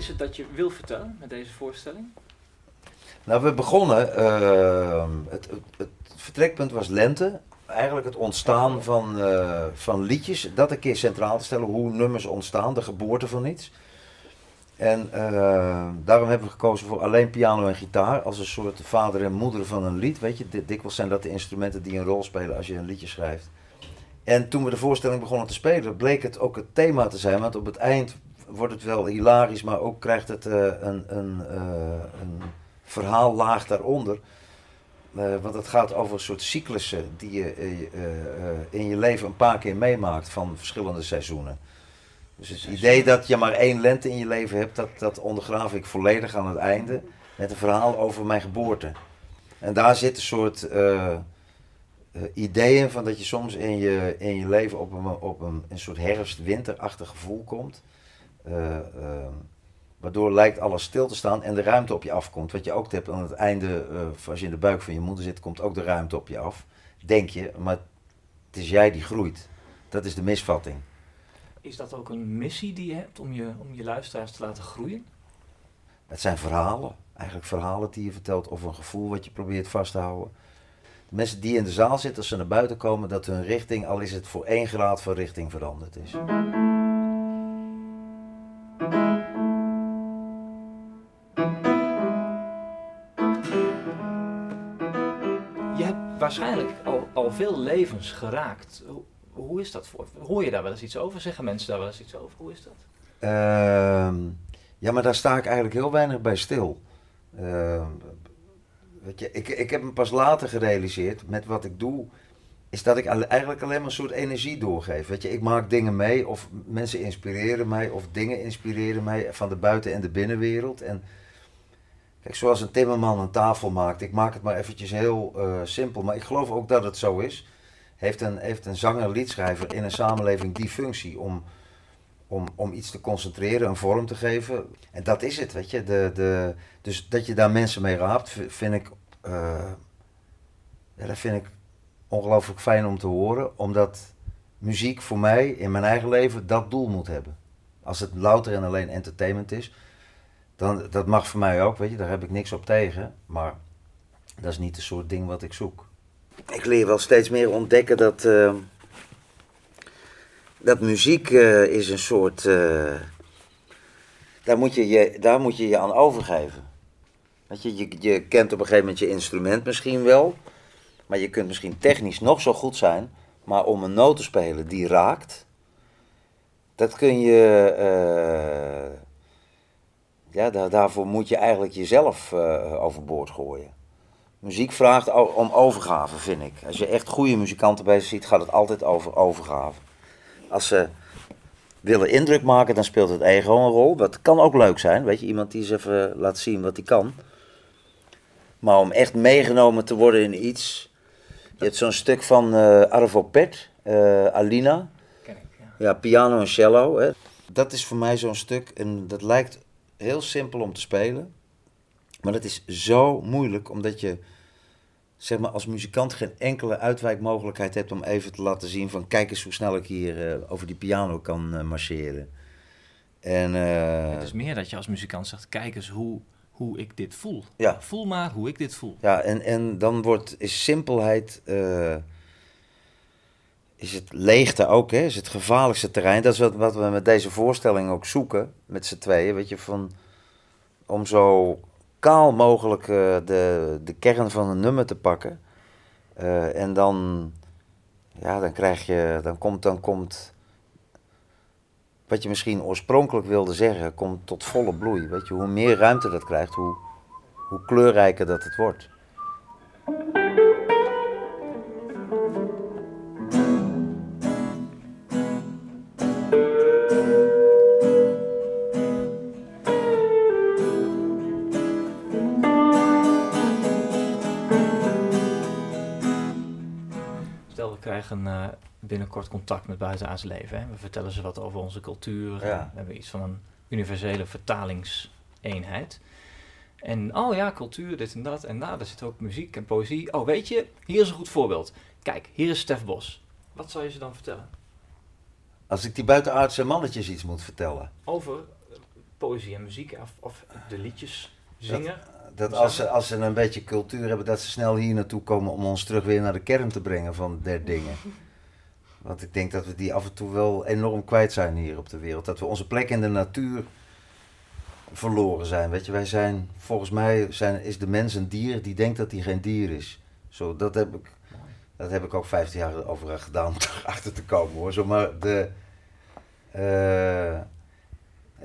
Is het dat je wil vertellen met deze voorstelling? Nou, we begonnen, uh, het, het, het, vertrekpunt was lente. Eigenlijk het ontstaan van, uh, van liedjes, dat een keer centraal te stellen, hoe nummers ontstaan, de geboorte van iets. En uh, daarom hebben we gekozen voor alleen piano en gitaar als een soort vader en moeder van een lied. Weet je, dikwijls zijn dat de instrumenten die een rol spelen als je een liedje schrijft. En toen we de voorstelling begonnen te spelen, bleek het ook het thema te zijn. Want op het eind wordt het wel hilarisch, maar ook krijgt het uh, een, een, uh, een verhaallaag daaronder. Uh, want het gaat over een soort cyclussen die je in je leven een paar keer meemaakt van verschillende seizoenen. Dus het idee dat je maar één lente in je leven hebt, dat, dat ondergraaf ik volledig aan het einde met een verhaal over mijn geboorte. En daar zit een soort ideeën van dat je soms in je, in je leven op een, op een, een soort herfst-winterachtig gevoel komt. Uh, uh, waardoor lijkt alles stil te staan en de ruimte op je afkomt. Wat je ook hebt aan het einde, als je in de buik van je moeder zit, komt ook de ruimte op je af. Denk je, maar het is jij die groeit. Dat is de misvatting. Is dat ook een missie die je hebt om je, om je luisteraars te laten groeien? Het zijn verhalen. Eigenlijk verhalen die je vertelt of een gevoel wat je probeert vast te houden de mensen die in de zaal zitten, als ze naar buiten komen, dat hun richting, al is het voor één graad van richting veranderd is. Je hebt waarschijnlijk al, al veel levens geraakt. Hoe, hoe is dat voor? Hoor je daar wel eens iets over? Zeggen mensen daar wel eens iets over? Hoe is dat? Uh, ja, maar daar sta ik eigenlijk heel weinig bij stil. Uh, Weet je, ik, ik heb me pas later gerealiseerd met wat ik doe, is dat ik eigenlijk alleen maar een soort energie doorgeef. Weet je, ik maak dingen mee of mensen inspireren mij of dingen inspireren mij van de buiten- en de binnenwereld. En kijk, zoals een timmerman een tafel maakt, ik maak het maar eventjes heel uh, simpel, maar ik geloof ook dat het zo is. Heeft een, heeft een zanger, liedschrijver in een samenleving die functie om, om, om iets te concentreren, een vorm te geven. En dat is het, weet je. De, de, dus dat je daar mensen mee raapt, vind ik, uh, ja, dat vind ik ongelooflijk fijn om te horen. Omdat muziek voor mij in mijn eigen leven dat doel moet hebben. Als het louter en alleen entertainment is, dan dat mag voor mij ook, weet je, daar heb ik niks op tegen. Maar dat is niet het soort ding wat ik zoek. Ik leer wel steeds meer ontdekken dat, uh, dat muziek uh, is een soort. daar, moet je je, daar moet je je aan overgeven. Weet je, je, je kent op een gegeven moment je instrument misschien wel, maar je kunt misschien technisch nog zo goed zijn, maar om een noot te spelen die raakt, dat kun je. Uh, ja, daar, daarvoor moet je eigenlijk jezelf uh, overboord gooien. Muziek vraagt om overgave, vind ik. Als je echt goede muzikanten bezig ziet, gaat het altijd over overgave. Als ze willen indruk maken, dan speelt het ego een rol. Dat kan ook leuk zijn, weet je, iemand die eens even laat zien wat hij kan. Maar om echt meegenomen te worden in iets. Je hebt zo'n stuk van uh, Arvo Pet, uh, Alina. Ken ik, ja. ja. piano en cello. Hè. Dat is voor mij zo'n stuk. En dat lijkt heel simpel om te spelen. Maar dat is zo moeilijk, omdat je zeg maar, als muzikant geen enkele uitwijkmogelijkheid hebt om even te laten zien van kijk eens hoe snel ik hier uh, over die piano kan marcheren. En, het is meer dat je als muzikant zegt, kijk eens hoe, hoe ik dit voel. Ja. Voel maar hoe ik dit voel. Ja, en, en dan wordt, is simpelheid, uh, is het leegte ook, hè? is het gevaarlijkste terrein. Dat is wat, wat we met deze voorstelling ook zoeken, met z'n tweeën, weet je, van, om zo kaal mogelijk uh, de, de kern van een nummer te pakken. Uh, en dan, ja, dan krijg je, dan komt, dan komt wat je misschien oorspronkelijk wilde zeggen, komt tot volle bloei. Weet je, hoe meer ruimte dat krijgt, hoe, hoe kleurrijker dat het wordt. Stel, we krijgen uh, binnenkort contact met buitenaards leven. Hè? We vertellen ze wat over onze cultuur. Ja. We hebben iets van een universele vertalingseenheid. En oh ja, cultuur, dit en dat. En nou, daar zit ook muziek en poëzie. Oh, weet je, hier is een goed voorbeeld. Kijk, hier is Stef Bos. Wat zou je ze dan vertellen? Als ik die buitenaardse mannetjes iets moet vertellen. Over poëzie en muziek of, of de liedjes zingen. Dat als ze, als ze een beetje cultuur hebben, dat ze snel hier naartoe komen om ons terug weer naar de kern te brengen van der dingen. Want ik denk dat we die af en toe wel enorm kwijt zijn hier op de wereld. Dat we onze plek in de natuur verloren zijn. Weet je, wij zijn, volgens mij zijn, is de mens een dier die denkt dat hij geen dier is. Zo, dat heb ik, dat heb ik ook 15 jaar over gedaan om erachter te komen hoor. Zo, maar de, eh,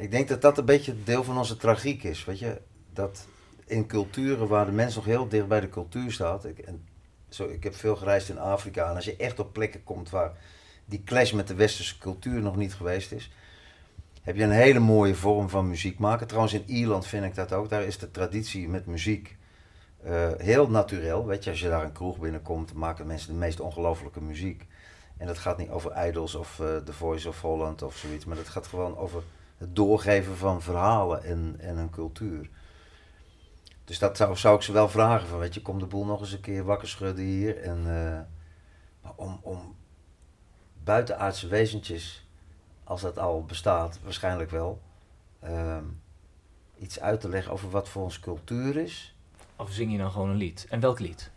ik denk dat dat een beetje deel van onze tragiek is. Weet je, dat in culturen waar de mens nog heel dicht bij de cultuur staat. Ik, en zo, ik heb veel gereisd in Afrika. En als je echt op plekken komt waar die clash met de westerse cultuur nog niet geweest is, heb je een hele mooie vorm van muziek maken. Trouwens, in Ierland vind ik dat ook. Daar is de traditie met muziek uh, heel natuurlijk. Weet je, als je daar een kroeg binnenkomt, maken mensen de meest ongelofelijke muziek. En dat gaat niet over Idols of uh, The Voice of Holland of zoiets, maar dat gaat gewoon over het doorgeven van verhalen en, en een cultuur. Dus dat zou, zou ik ze wel vragen van, weet je, kom de boel nog eens een keer wakker schudden hier. En uh, om, om buitenaardse wezentjes, als dat al bestaat, waarschijnlijk wel, uh, iets uit te leggen over wat voor ons cultuur is. Of zing je dan gewoon een lied? En welk lied?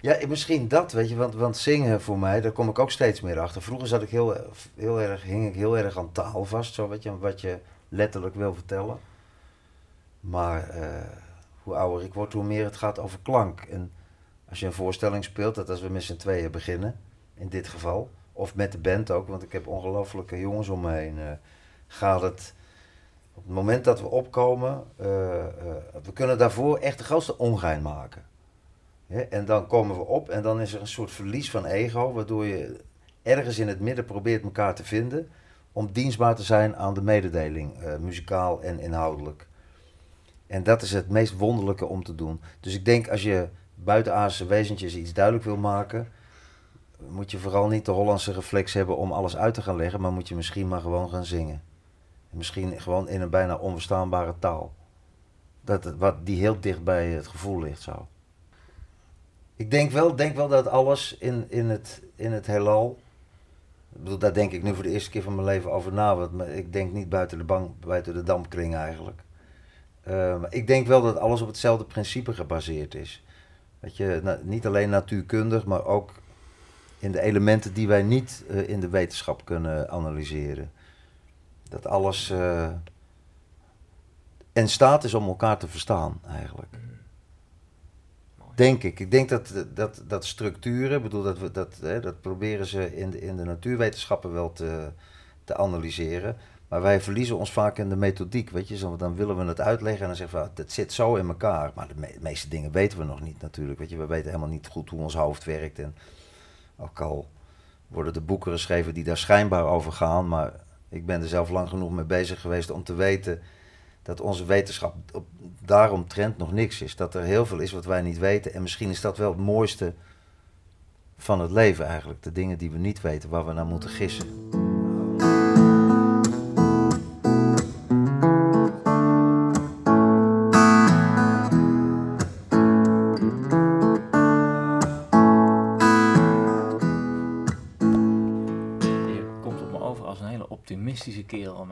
Ja, misschien dat, weet je, want, want zingen voor mij, daar kom ik ook steeds meer achter. Vroeger zat ik heel, heel erg, hing ik heel erg aan taal vast, zo, weet je, wat je letterlijk wil vertellen. Maar uh, hoe ouder ik word, hoe meer het gaat over klank. En als je een voorstelling speelt, dat als we met z'n tweeën beginnen, in dit geval, of met de band ook, want ik heb ongelofelijke jongens om me heen, uh, gaat het op het moment dat we opkomen, uh, we kunnen daarvoor echt de grootste ongein maken. En dan komen we op en dan is er een soort verlies van ego, waardoor je ergens in het midden probeert elkaar te vinden om dienstbaar te zijn aan de mededeling, muzikaal en inhoudelijk. En dat is het meest wonderlijke om te doen. Dus ik denk als je buitenaardse wezentjes iets duidelijk wil maken, moet je vooral niet de Hollandse reflex hebben om alles uit te gaan leggen, maar moet je misschien maar gewoon gaan zingen. Misschien gewoon in een bijna onverstaanbare taal. Dat, wat, die heel dicht bij het gevoel ligt zo. Ik denk wel, denk wel dat alles in, in, het, in het heelal. Ik bedoel, daar denk ik nu voor de eerste keer van mijn leven over na. Want ik denk niet buiten de, bank, buiten de dampkring eigenlijk. Uh, ik denk wel dat alles op hetzelfde principe gebaseerd is. Dat je, na, niet alleen natuurkundig, maar ook in de elementen die wij niet uh, in de wetenschap kunnen analyseren. Dat alles uh, in staat is om elkaar te verstaan, eigenlijk. Denk ik. Ik denk dat, dat, dat structuren, bedoel, dat, we, dat, hè, dat proberen ze in de, in de natuurwetenschappen wel te, te analyseren. Maar wij verliezen ons vaak in de methodiek. Weet je, dan willen we het uitleggen en dan zeggen we, het zit zo in elkaar. Maar de, meeste dingen weten we nog niet natuurlijk. Weet je, we weten helemaal niet goed hoe ons hoofd werkt. En ook al worden de boeken geschreven die daar schijnbaar over gaan. Maar ik ben er zelf lang genoeg mee bezig geweest om te weten dat onze wetenschap op, daaromtrent nog niks is. Dat er heel veel is wat wij niet weten. En misschien is dat wel het mooiste van het leven eigenlijk. De dingen die we niet weten, waar we naar moeten gissen.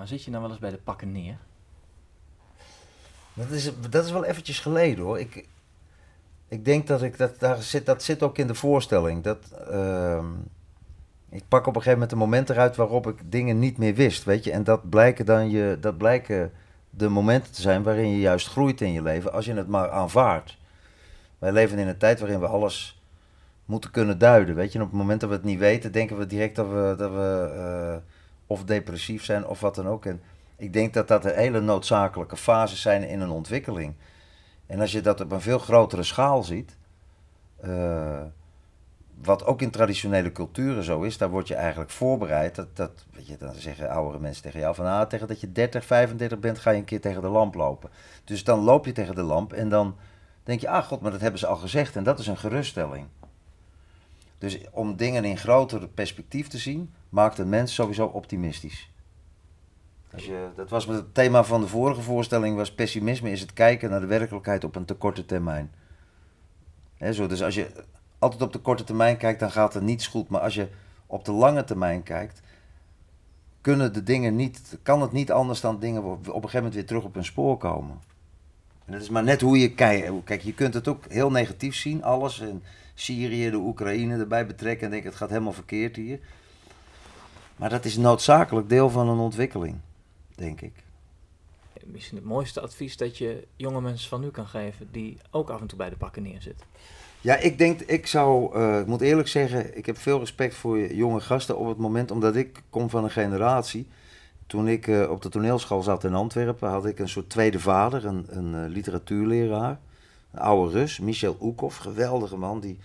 Zit je nou wel eens bij de pakken neer? Dat is, dat is wel eventjes geleden hoor. Ik, ik denk dat ik dat daar zit, dat zit ook in de voorstelling. Dat, uh, ik pak op een gegeven moment een moment eruit waarop ik dingen niet meer wist, weet je. En dat blijken dan je, dat blijken de momenten te zijn waarin je juist groeit in je leven, als je het maar aanvaardt. Wij leven in een tijd waarin we alles moeten kunnen duiden, weet je. Op het moment dat we het niet weten, denken we direct dat we, dat we uh, of depressief zijn of wat dan ook. En ik denk dat dat een hele noodzakelijke fases zijn in een ontwikkeling. En als je dat op een veel grotere schaal ziet, uh, wat ook in traditionele culturen zo is, daar word je eigenlijk voorbereid. Dat, dat, weet je, dan zeggen oudere mensen tegen jou van, ah, tegen dat je 30, 35 bent, ga je een keer tegen de lamp lopen. Dus dan loop je tegen de lamp en dan denk je, ah god, maar dat hebben ze al gezegd en dat is een geruststelling. Dus om dingen in groter perspectief te zien, maakt een mens sowieso optimistisch. Je, dat was het thema van de vorige voorstelling, was pessimisme is het kijken naar de werkelijkheid op een te korte termijn. Zo, dus als je altijd op de korte termijn kijkt, dan gaat er niets goed. Maar als je op de lange termijn kijkt, kunnen de dingen niet, kan het niet anders dan dingen op een gegeven moment weer terug op hun spoor komen. En dat is maar net hoe je kijkt. Kijk, je kunt het ook heel negatief zien, alles. En Syrië, de Oekraïne erbij betrekken en denken het gaat helemaal verkeerd hier. Maar dat is noodzakelijk deel van een ontwikkeling, denk ik. Misschien het mooiste advies dat je jonge mensen van nu kan geven, die ook af en toe bij de pakken neerzitten. Ja, ik denk, ik zou, uh, ik moet eerlijk zeggen, ik heb veel respect voor jonge gasten op het moment, omdat ik kom van een generatie. Toen ik uh, op de toneelschool zat in Antwerpen, had ik een soort tweede vader, een, een uh, literatuurleraar. Een oude Rus, Michel Oekhoff, geweldige man. Die,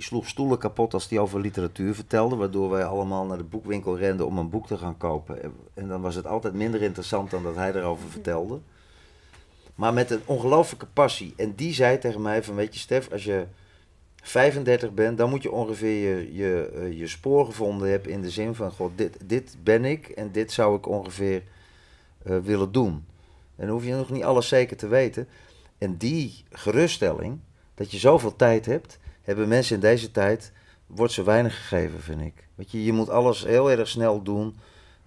die sloeg stoelen kapot als hij over literatuur vertelde, waardoor wij allemaal naar de boekwinkel renden om een boek te gaan kopen. En dan was het altijd minder interessant dan dat hij erover vertelde. Maar met een ongelooflijke passie. En die zei tegen mij van, weet je Stef, als je 35 bent, dan moet je ongeveer je, je, uh, je spoor gevonden hebben in de zin van, god, dit, dit ben ik en dit zou ik ongeveer uh, willen doen. En hoef je nog niet alles zeker te weten. En die geruststelling, dat je zoveel tijd hebt, hebben mensen in deze tijd, wordt ze weinig gegeven, vind ik. Weet je, je moet alles heel erg snel doen.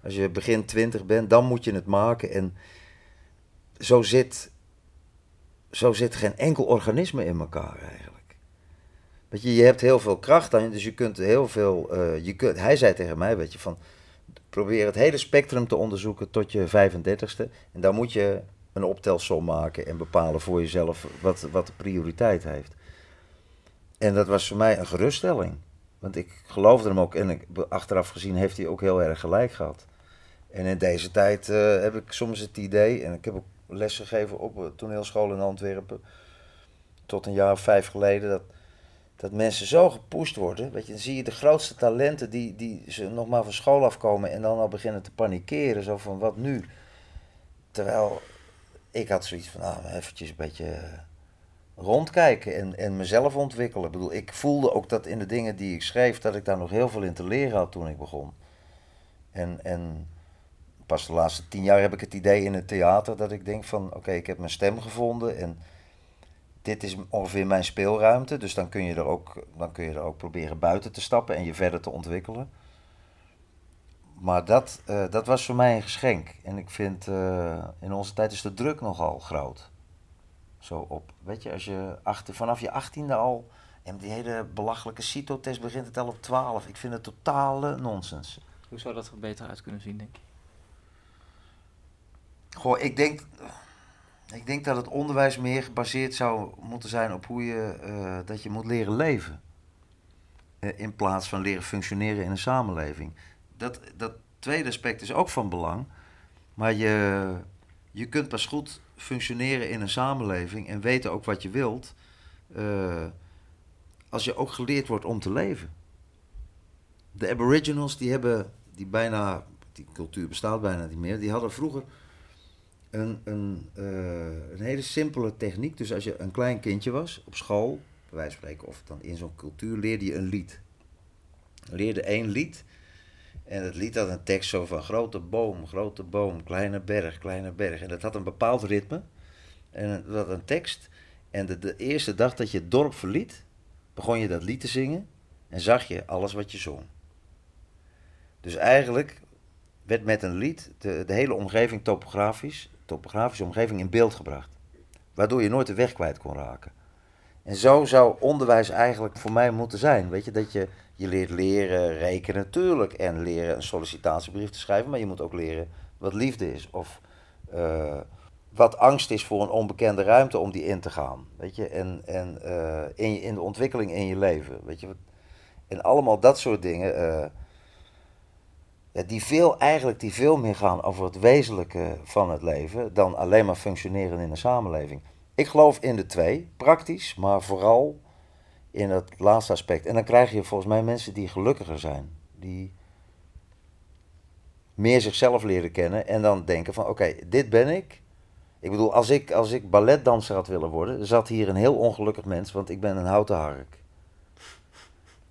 Als je begin 20 bent, dan moet je het maken. En zo zit, zo zit geen enkel organisme in elkaar eigenlijk. Weet je, je hebt heel veel kracht aan dus je kunt heel veel. Uh, je kunt, hij zei tegen mij, weet je, van probeer het hele spectrum te onderzoeken tot je 35ste. En dan moet je een optelsom maken en bepalen voor jezelf wat, wat de prioriteit heeft. En dat was voor mij een geruststelling. Want ik geloofde hem ook en ik, achteraf gezien heeft hij ook heel erg gelijk gehad. En in deze tijd uh, heb ik soms het idee, en ik heb ook les gegeven op een toneelschool in Antwerpen, tot een jaar of vijf geleden, dat, dat mensen zo gepusht worden. Weet je, dan zie je de grootste talenten die, die ze nog maar van school afkomen en dan al beginnen te panikeren. Zo van, wat nu? Terwijl ik had zoiets van, nou, eventjes een beetje rondkijken en, en mezelf ontwikkelen. Ik bedoel, ik voelde ook dat in de dingen die ik schreef, dat ik daar nog heel veel in te leren had toen ik begon. En, en pas de laatste tien jaar heb ik het idee in het theater dat ik denk van, oké, ik heb mijn stem gevonden en dit is ongeveer mijn speelruimte. Dus dan kun je er ook, dan kun je er ook proberen buiten te stappen en je verder te ontwikkelen. Maar dat, uh, dat was voor mij een geschenk. En ik vind, uh, in onze tijd is de druk nogal groot zo op. Weet je, als je achter, vanaf je achttiende al, en die hele belachelijke CITO-test begint het al op 12. Ik vind het totale nonsens. Hoe zou dat er beter uit kunnen zien, denk je? Goh, ik denk, ik denk dat het onderwijs meer gebaseerd zou moeten zijn op hoe je, uh, dat je moet leren leven. Uh, in plaats van leren functioneren in een samenleving. Dat, dat tweede aspect is ook van belang. Maar je, je kunt pas goed functioneren in een samenleving en weten ook wat je wilt, uh, als je ook geleerd wordt om te leven. De Aboriginals, die hebben, die bijna, die cultuur bestaat bijna niet meer, die hadden vroeger een, een, uh, een hele simpele techniek. Dus als je een klein kindje was op school, bij wijze van spreken, of dan in zo'n cultuur, leerde je een lied. Leerde één lied en het lied had een tekst zo van grote boom, grote boom, kleine berg, kleine berg. En dat had een bepaald ritme. En dat had een tekst. En de, de eerste dag dat je het dorp verliet, begon je dat lied te zingen. En zag je alles wat je zong. Dus eigenlijk werd met een lied de, de hele omgeving topografisch, topografische omgeving in beeld gebracht. Waardoor je nooit de weg kwijt kon raken. En zo zou onderwijs eigenlijk voor mij moeten zijn. Weet je, dat je je leert leren rekenen natuurlijk en leren een sollicitatiebrief te schrijven, maar je moet ook leren wat liefde is of uh, wat angst is voor een onbekende ruimte om die in te gaan. Weet je, en, en uh, in, in de ontwikkeling in je leven. Weet je, en allemaal dat soort dingen. Uh, ja, die veel eigenlijk die veel meer gaan over het wezenlijke van het leven dan alleen maar functioneren in een samenleving. Ik geloof in de twee, praktisch, maar vooral in het laatste aspect. En dan krijg je volgens mij mensen die gelukkiger zijn. Die meer zichzelf leren kennen en dan denken van oké, dit ben ik. Ik bedoel, als ik, als ik balletdanser had willen worden, zat hier een heel ongelukkig mens, want ik ben een houten hark.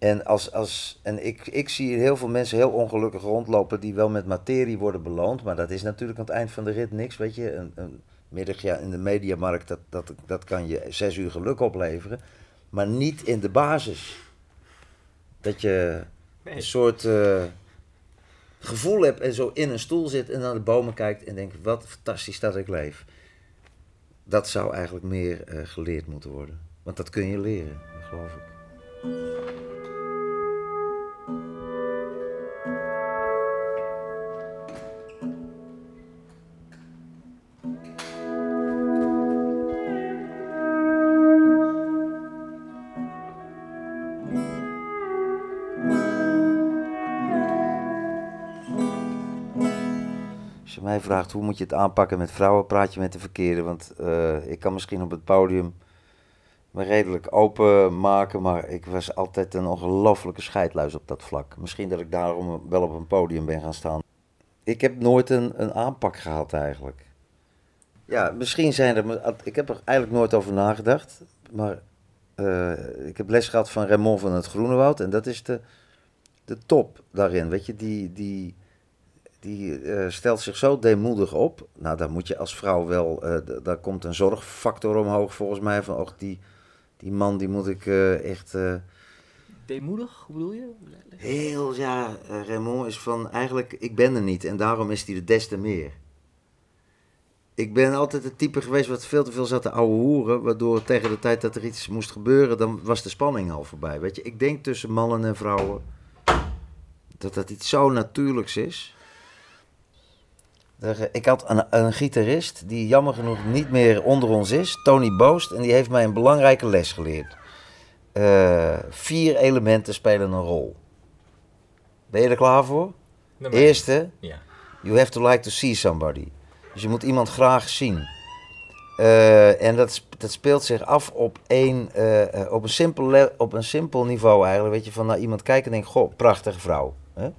En, als, als, en ik, ik zie heel veel mensen heel ongelukkig rondlopen die wel met materie worden beloond, maar dat is natuurlijk aan het eind van de rit niks, weet je. Een, een middagje in de mediamarkt, dat, dat, dat kan je zes uur geluk opleveren maar niet in de basis. Dat je nee. een soort uh, gevoel heb en zo in een stoel zit en naar de bomen kijkt en denkt, wat fantastisch dat ik leef. Dat zou eigenlijk meer eh, geleerd moeten worden. Want dat kun je leren, geloof ik. Als je mij vraagt hoe moet je het aanpakken met vrouwen, praat je met de verkeerde. Want eh, ik kan misschien op het podium me redelijk open maken, maar ik was altijd een ongelofelijke scheidluis op dat vlak. Misschien dat ik daarom wel op een podium ben gaan staan. Ik heb nooit een, een aanpak gehad eigenlijk. Ja, misschien zijn er. Ik heb er eigenlijk nooit over nagedacht. Maar eh, ik heb les gehad van Raymond van het Groenewoud. En dat is de, de top daarin. Weet je, die, die, die eh, stelt zich zo deemoedig op. Nou, daar moet je als vrouw wel. Uh, daar komt een zorgfactor omhoog volgens mij. Van, och, die, die man die moet ik echt. Deemoedig, hoe bedoel je? Heel, ja. Raymond is van. Eigenlijk, ik ben er niet. En daarom is hij er des te meer ik ben altijd het type geweest wat veel te veel zat te ouwe hoeren. Waardoor tegen de tijd dat er iets moest gebeuren, dan was de spanning al voorbij. Weet je, ik denk tussen mannen en vrouwen dat dat iets zo natuurlijks is. Ik had een, een gitarist die jammer genoeg niet meer onder ons is, Tony Boost. En die heeft mij een belangrijke les geleerd. Uh, vier elementen spelen een rol. Ben je er klaar voor? Eerste, ja. you have to like to see somebody. Dus je moet iemand graag zien. Uh, en dat, dat speelt zich af op, een, uh, op, een simpel op een simpel niveau eigenlijk. Weet je, van naar iemand kijken en denken, goh, prachtige vrouw. Hè?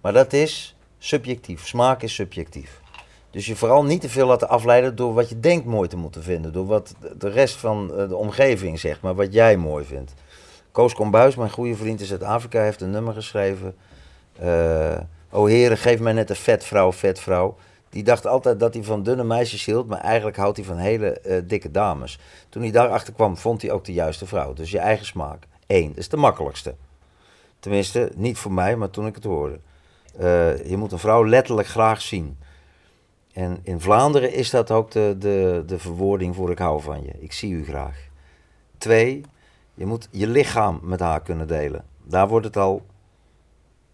Maar dat is subjectief. Smaak is subjectief. Dus je vooral niet te veel laten afleiden door wat je denkt mooi te moeten vinden. Door wat de rest van de omgeving zegt, maar wat jij mooi vindt. Koos Kombuis, mijn goede vriend in Zuid-Afrika, heeft een nummer geschreven. Uh, o heren, geef mij net een vet vrouw, vet vrouw. Die dacht altijd dat hij van dunne meisjes hield, maar eigenlijk houdt hij van hele uh, dikke dames. Toen hij daarachter kwam, vond hij ook de juiste vrouw. Dus je eigen smaak. Eén, dat is de makkelijkste. Tenminste, niet voor mij, maar toen ik het hoorde. Je moet een vrouw letterlijk graag zien. En in Vlaanderen is dat ook de, de, de verwoording voor ik hou van je. Ik zie u graag. Twee, je moet je lichaam met haar kunnen delen. Daar wordt het al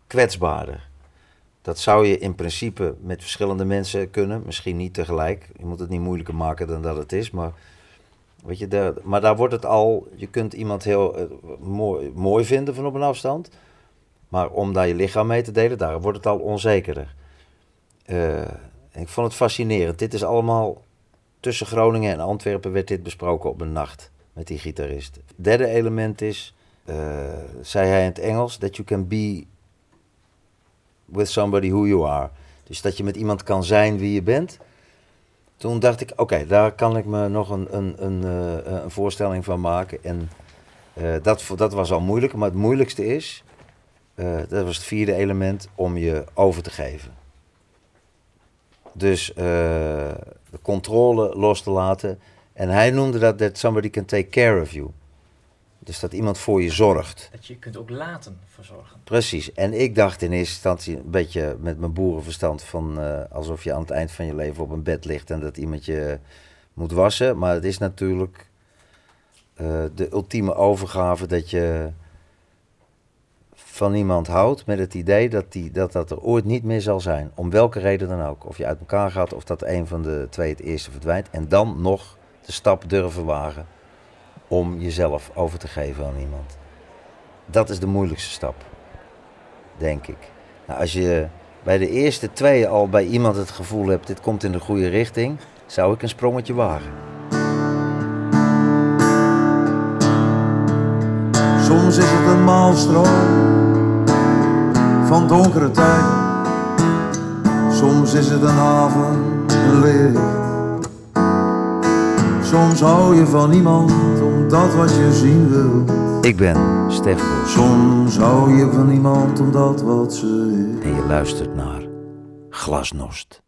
kwetsbaarder. Dat zou je in principe met verschillende mensen kunnen. Misschien niet tegelijk. Je moet het niet moeilijker maken dan dat het is. Maar, weet je, daar, maar daar wordt het al. Je kunt iemand heel uh, mooi, mooi vinden van op een afstand. Maar om daar je lichaam mee te delen, daar wordt het al onzekerder. Uh, ik vond het fascinerend. Dit is allemaal tussen Groningen en Antwerpen werd dit besproken op een nacht met die gitarist. Het derde element is, uh, zei hij in het Engels, that you can be with somebody who you are. Dus dat je met iemand kan zijn wie je bent. Toen dacht ik, oké, daar kan ik me nog een, een, een, uh, een voorstelling van maken. En uh, dat, dat was al moeilijk, maar het moeilijkste is, dat was het vierde element, om je over te geven. Dus de controle los te laten. En hij noemde dat that somebody can take care of you. Dus dat iemand voor je zorgt. Dat je kunt ook laten verzorgen. Precies. En ik dacht in eerste instantie een beetje met mijn boerenverstand van uh, alsof je aan het eind van je leven op een bed ligt en dat iemand je moet wassen. Maar het is natuurlijk uh, de ultieme overgave dat je van iemand houdt met het idee dat, die, dat dat er ooit niet meer zal zijn. Om welke reden dan ook. Of je uit elkaar gaat of dat een van de twee het eerste verdwijnt. En dan nog de stap durven wagen om jezelf over te geven aan iemand. Dat is de moeilijkste stap, denk ik. Nou, als je bij de eerste twee al bij iemand het gevoel hebt, dit komt in de goede richting, zou ik een sprongetje wagen. Soms is het een maalstroom van donkere tijden. Soms is het een haven, een licht. Soms hou je van iemand omdat wat je zien wil. Ik ben Stef Soms hou je van iemand omdat wat ze is. En je luistert naar Glasnost.